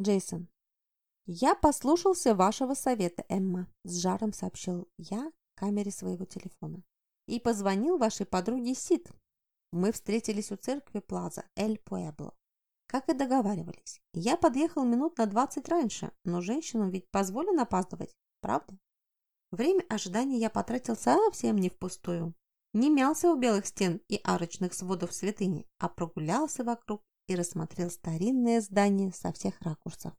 Джейсон. «Я послушался вашего совета, Эмма», – с жаром сообщил я камере своего телефона. «И позвонил вашей подруге Сид. Мы встретились у церкви Плаза Эль Пуэбло. Как и договаривались. Я подъехал минут на 20 раньше, но женщинам ведь позволено опаздывать, правда? Время ожидания я потратил совсем не впустую. Не мялся у белых стен и арочных сводов святыни, а прогулялся вокруг и рассмотрел старинное здание со всех ракурсов.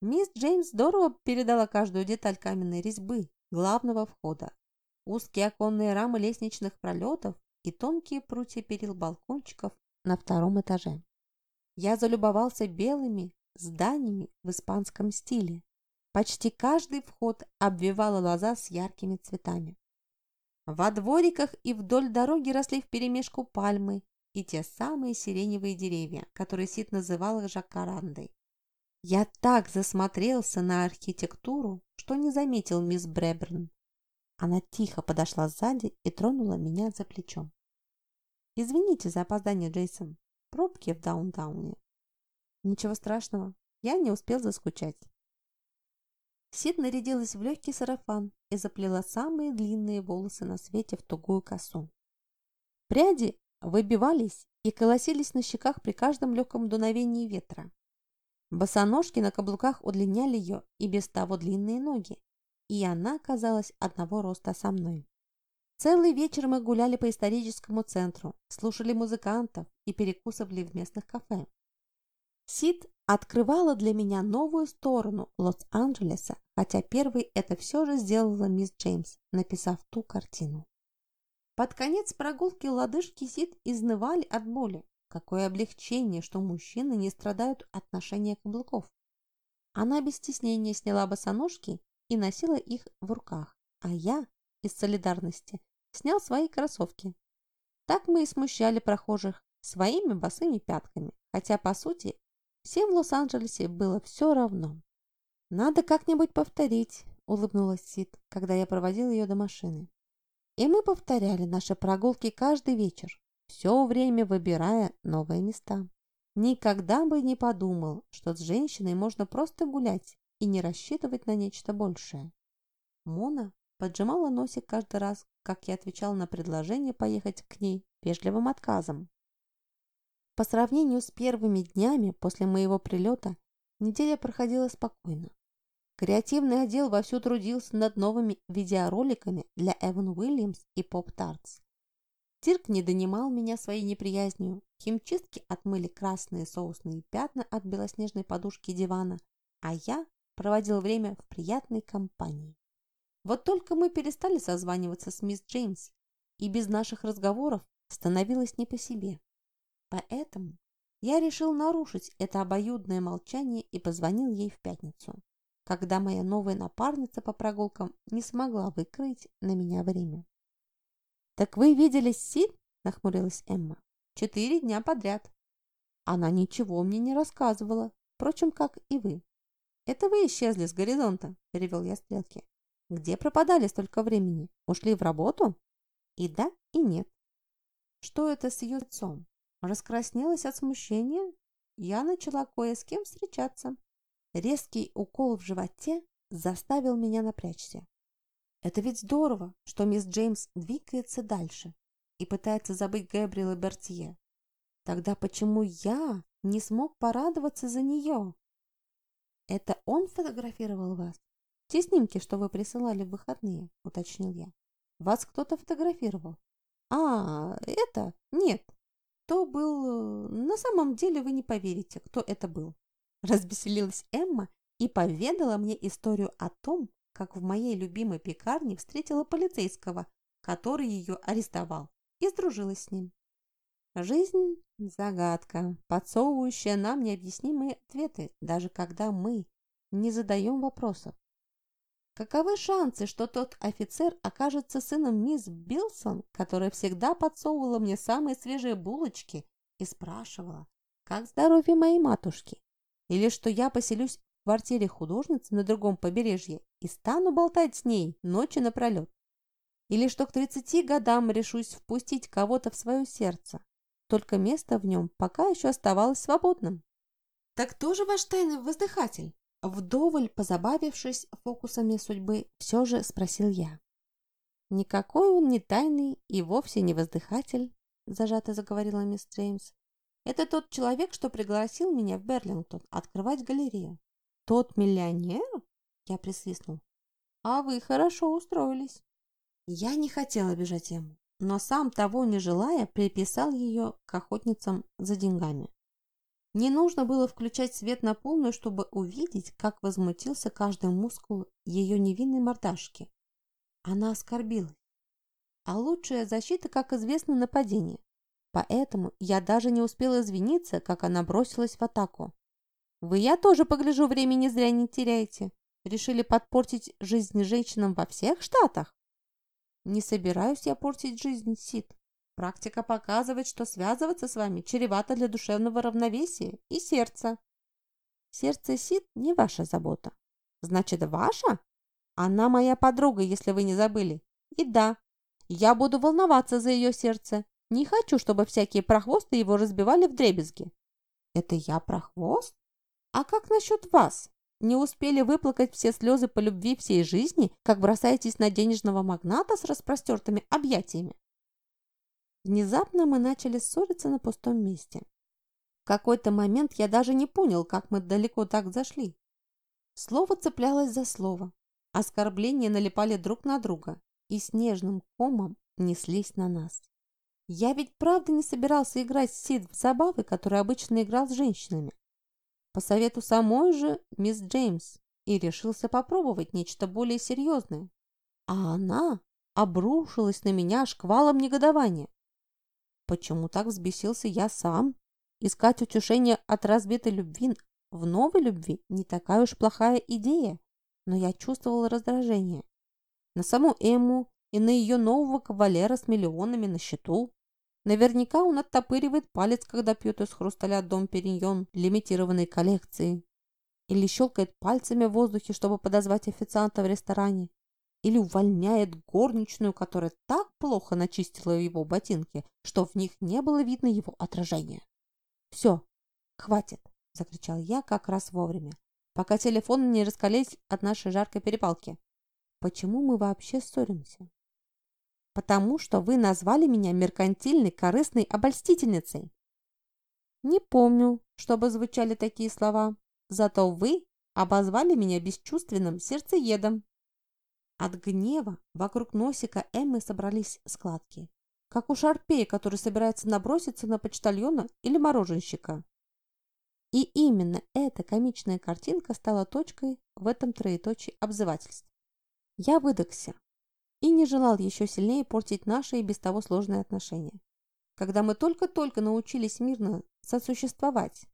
Мисс Джеймс здорово передала каждую деталь каменной резьбы главного входа, узкие оконные рамы лестничных пролетов и тонкие прутья перил балкончиков на втором этаже. Я залюбовался белыми зданиями в испанском стиле. Почти каждый вход обвивала лоза с яркими цветами. Во двориках и вдоль дороги росли вперемешку пальмы и те самые сиреневые деревья, которые Сид называл жакарандой. Я так засмотрелся на архитектуру, что не заметил мисс Бреберн. Она тихо подошла сзади и тронула меня за плечом. «Извините за опоздание, Джейсон. Пробки в даунтауне». «Ничего страшного. Я не успел заскучать». Сид нарядилась в легкий сарафан и заплела самые длинные волосы на свете в тугую косу. Пряди выбивались и колосились на щеках при каждом легком дуновении ветра. Босоножки на каблуках удлиняли ее и без того длинные ноги, и она казалась одного роста со мной. Целый вечер мы гуляли по историческому центру, слушали музыкантов и перекусывали в местных кафе. Сид открывала для меня новую сторону Лос-Анджелеса, хотя первой это все же сделала мисс Джеймс, написав ту картину. Под конец прогулки лодыжки Сид изнывали от боли. Какое облегчение, что мужчины не страдают от ношения каблуков. Она без стеснения сняла босоножки и носила их в руках, а я, из солидарности, снял свои кроссовки. Так мы и смущали прохожих своими босыми пятками, хотя, по сути, Всем в Лос-Анджелесе было все равно. «Надо как-нибудь повторить», – улыбнулась Сид, когда я проводил ее до машины. И мы повторяли наши прогулки каждый вечер, все время выбирая новые места. Никогда бы не подумал, что с женщиной можно просто гулять и не рассчитывать на нечто большее. Мона поджимала носик каждый раз, как я отвечал на предложение поехать к ней вежливым отказом. По сравнению с первыми днями после моего прилета, неделя проходила спокойно. Креативный отдел вовсю трудился над новыми видеороликами для Эван Уильямс и Поп Тартс. Тирк не донимал меня своей неприязнью. Химчистки отмыли красные соусные пятна от белоснежной подушки дивана, а я проводил время в приятной компании. Вот только мы перестали созваниваться с мисс Джеймс, и без наших разговоров становилось не по себе. Поэтому я решил нарушить это обоюдное молчание и позвонил ей в пятницу, когда моя новая напарница по прогулкам не смогла выкроить на меня время. «Так вы видели Сид?» – нахмурилась Эмма. «Четыре дня подряд». Она ничего мне не рассказывала, впрочем, как и вы. «Это вы исчезли с горизонта», – перевел я стрелки. «Где пропадали столько времени? Ушли в работу?» И да, и нет. Что это с ее лицом? Раскраснелась от смущения. Я начала кое с кем встречаться. Резкий укол в животе заставил меня напрячься. Это ведь здорово, что мисс Джеймс двигается дальше и пытается забыть Гэбриэла Бертье. Тогда почему я не смог порадоваться за нее? Это он фотографировал вас? Те снимки, что вы присылали в выходные, уточнил я. Вас кто-то фотографировал? А, это? Нет, кто был... Э, на самом деле вы не поверите, кто это был. Развеселилась Эмма и поведала мне историю о том, как в моей любимой пекарне встретила полицейского, который ее арестовал, и сдружилась с ним. Жизнь – загадка, подсовывающая нам необъяснимые ответы, даже когда мы не задаем вопросов. Каковы шансы, что тот офицер окажется сыном мисс Билсон, которая всегда подсовывала мне самые свежие булочки и спрашивала, как здоровье моей матушки? Или что я поселюсь в квартире художницы на другом побережье и стану болтать с ней ночи напролет? Или что к 30 годам решусь впустить кого-то в свое сердце, только место в нем пока еще оставалось свободным? Так тоже ваш тайный воздыхатель? Вдоволь позабавившись фокусами судьбы, все же спросил я. Никакой он не тайный и вовсе не воздыхатель, зажато заговорила мисс Джеймс. Это тот человек, что пригласил меня в Берлингтон открывать галерею. Тот миллионер? Я присвистнул. А вы хорошо устроились. Я не хотела обижать ему, но сам того не желая, приписал ее к охотницам за деньгами. Не нужно было включать свет на полную, чтобы увидеть, как возмутился каждый мускул ее невинной мордашки. Она оскорбилась. А лучшая защита, как известно, нападение. Поэтому я даже не успела извиниться, как она бросилась в атаку. Вы, я тоже погляжу, времени зря не теряете. Решили подпортить жизнь женщинам во всех штатах? Не собираюсь я портить жизнь, Сид. Практика показывает, что связываться с вами чревато для душевного равновесия и сердца. Сердце Сид не ваша забота. Значит, ваша? Она моя подруга, если вы не забыли. И да, я буду волноваться за ее сердце, не хочу, чтобы всякие прохвосты его разбивали в дребезги. Это я прохвост? А как насчет вас? Не успели выплакать все слезы по любви всей жизни, как бросаетесь на денежного магната с распростертыми объятиями? Внезапно мы начали ссориться на пустом месте. В какой-то момент я даже не понял, как мы далеко так зашли. Слово цеплялось за слово. Оскорбления налипали друг на друга и снежным комом неслись на нас. Я ведь правда не собирался играть Сид в забавы, которые обычно играл с женщинами. По совету самой же мисс Джеймс и решился попробовать нечто более серьезное. А она обрушилась на меня шквалом негодования. Почему так взбесился я сам? Искать утешение от разбитой любви в новой любви не такая уж плохая идея, но я чувствовала раздражение. На саму Эмму и на ее нового кавалера с миллионами на счету. Наверняка он оттопыривает палец, когда пьет из хрусталя дом Периньон лимитированной коллекции. Или щелкает пальцами в воздухе, чтобы подозвать официанта в ресторане. Или увольняет горничную, которая так плохо начистила его ботинки, что в них не было видно его отражения. «Все, хватит!» – закричал я как раз вовремя, пока телефоны не раскалились от нашей жаркой перепалки. «Почему мы вообще ссоримся?» Потому что вы назвали меня меркантильной, корыстной обольстительницей. Не помню, чтобы звучали такие слова, зато вы обозвали меня бесчувственным сердцеедом. От гнева вокруг носика Эммы собрались складки, как у шарпея, который собирается наброситься на почтальона или мороженщика. И именно эта комичная картинка стала точкой в этом троеточии обзывательств. Я выдохся, и не желал еще сильнее портить наши и без того сложные отношения. Когда мы только-только научились мирно сосуществовать.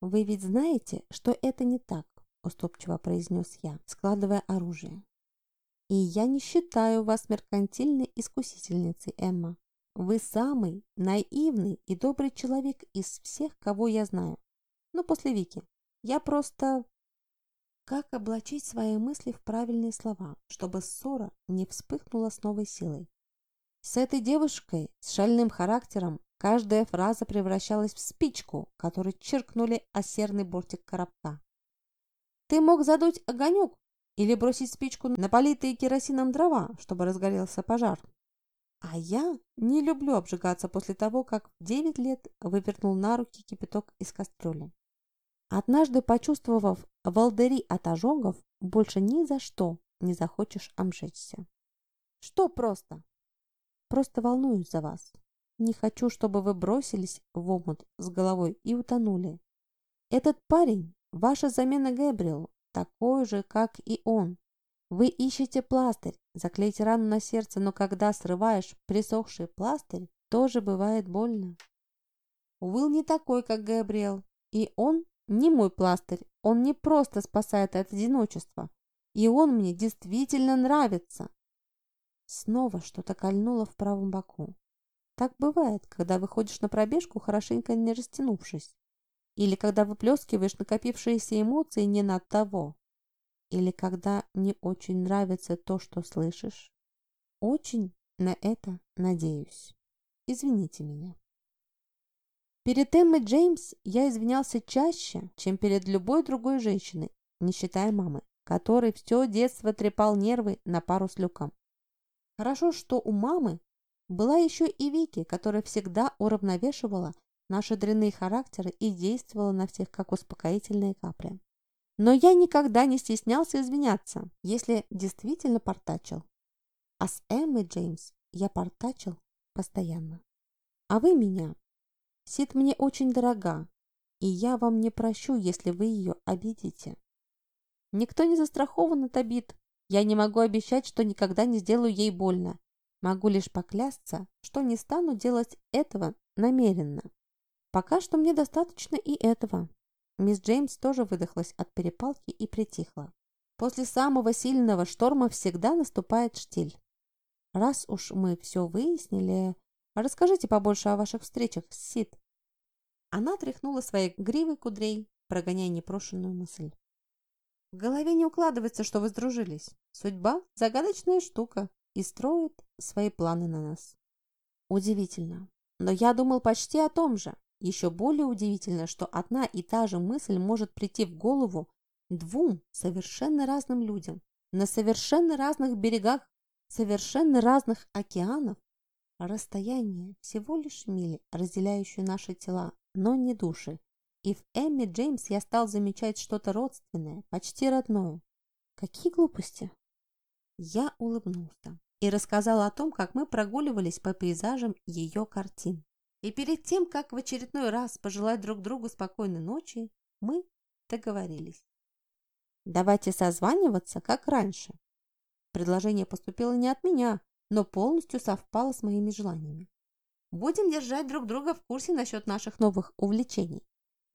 «Вы ведь знаете, что это не так», – уступчиво произнес я, складывая оружие. «И я не считаю вас меркантильной искусительницей, Эмма. Вы самый наивный и добрый человек из всех, кого я знаю. Ну, после Вики. Я просто как облачить свои мысли в правильные слова, чтобы ссора не вспыхнула с новой силой? С этой девушкой с шальным характером каждая фраза превращалась в спичку, которой чиркнули о серный бортик коробка. Ты мог задуть огонек или бросить спичку на политые керосином дрова, чтобы разгорелся пожар. А я не люблю обжигаться после того, как в 9 лет вывернул на руки кипяток из кастрюли. Однажды почувствовав волдыри от ожогов, больше ни за что не захочешь обжечься. Что просто? Просто волнуюсь за вас. Не хочу, чтобы вы бросились в омут с головой и утонули. Этот парень – ваша замена Гэбриэлу, такой же, как и он. Вы ищете пластырь, заклеить рану на сердце, но когда срываешь присохший пластырь, тоже бывает больно. Уилл не такой, как Гэбриэл, и он не мой пластырь, он не просто спасает от одиночества. И он мне действительно нравится. Снова что-то кольнуло в правом боку. Так бывает, когда выходишь на пробежку, хорошенько не растянувшись. Или когда выплескиваешь накопившиеся эмоции не над того. Или когда не очень нравится то, что слышишь. Очень на это надеюсь. Извините меня. Перед Эммой Джеймс я извинялся чаще, чем перед любой другой женщиной, не считая мамы, которой все детство трепал нервы на пару с Люком. Хорошо, что у мамы была еще и Вики, которая всегда уравновешивала наши дрянные характеры и действовала на всех как успокоительные капли. Но я никогда не стеснялся извиняться, если действительно портачил. А с Эммой Джеймс я портачил постоянно. А вы меня. Сид мне очень дорога, и я вам не прощу, если вы ее обидите. Никто не застрахован от обид. Я не могу обещать, что никогда не сделаю ей больно. Могу лишь поклясться, что не стану делать этого намеренно. Пока что мне достаточно и этого. Мисс Джеймс тоже выдохлась от перепалки и притихла. После самого сильного шторма всегда наступает штиль. Раз уж мы все выяснили, расскажите побольше о ваших встречах Сид. Она тряхнула своей гривой кудрей, прогоняя непрошенную мысль. В голове не укладывается, что вы сдружились. Судьба – загадочная штука и строит свои планы на нас. Удивительно. Но я думал почти о том же. Еще более удивительно, что одна и та же мысль может прийти в голову двум совершенно разным людям на совершенно разных берегах совершенно разных океанов. Расстояние всего лишь мили, разделяющие наши тела, но не души. И в Эмми Джеймс я стал замечать что-то родственное, почти родное. Какие глупости! Я улыбнулся и рассказал о том, как мы прогуливались по пейзажам ее картин. И перед тем, как в очередной раз пожелать друг другу спокойной ночи, мы договорились. Давайте созваниваться, как раньше. Предложение поступило не от меня, но полностью совпало с моими желаниями. Будем держать друг друга в курсе насчет наших новых увлечений.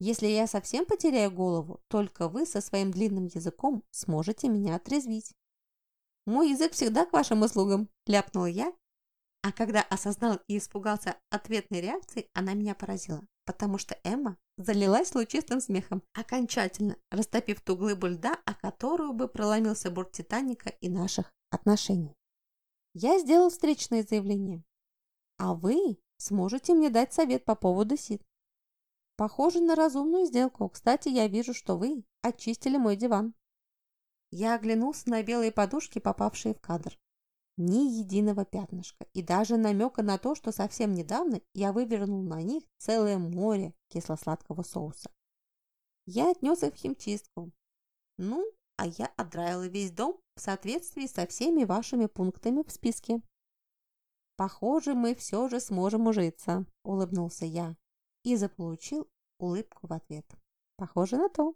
Если я совсем потеряю голову, только вы со своим длинным языком сможете меня отрезвить. Мой язык всегда к вашим услугам, ляпнула я а когда осознал и испугался ответной реакции, она меня поразила, потому что Эмма залилась лучистым смехом, окончательно растопив ту глыбу льда, о которую бы проломился борт Титаника и наших отношений. Я сделал встречное заявление, а вы сможете мне дать совет по поводу Сид. Похоже на разумную сделку. Кстати, я вижу, что вы очистили мой диван. Я оглянулся на белые подушки, попавшие в кадр. Ни единого пятнышка и даже намека на то, что совсем недавно я вывернул на них целое море кисло-сладкого соуса. Я отнес их в химчистку. Ну, а я отдраила весь дом в соответствии со всеми вашими пунктами в списке. «Похоже, мы все же сможем ужиться», – улыбнулся я и заполучил улыбку в ответ. «Похоже на то».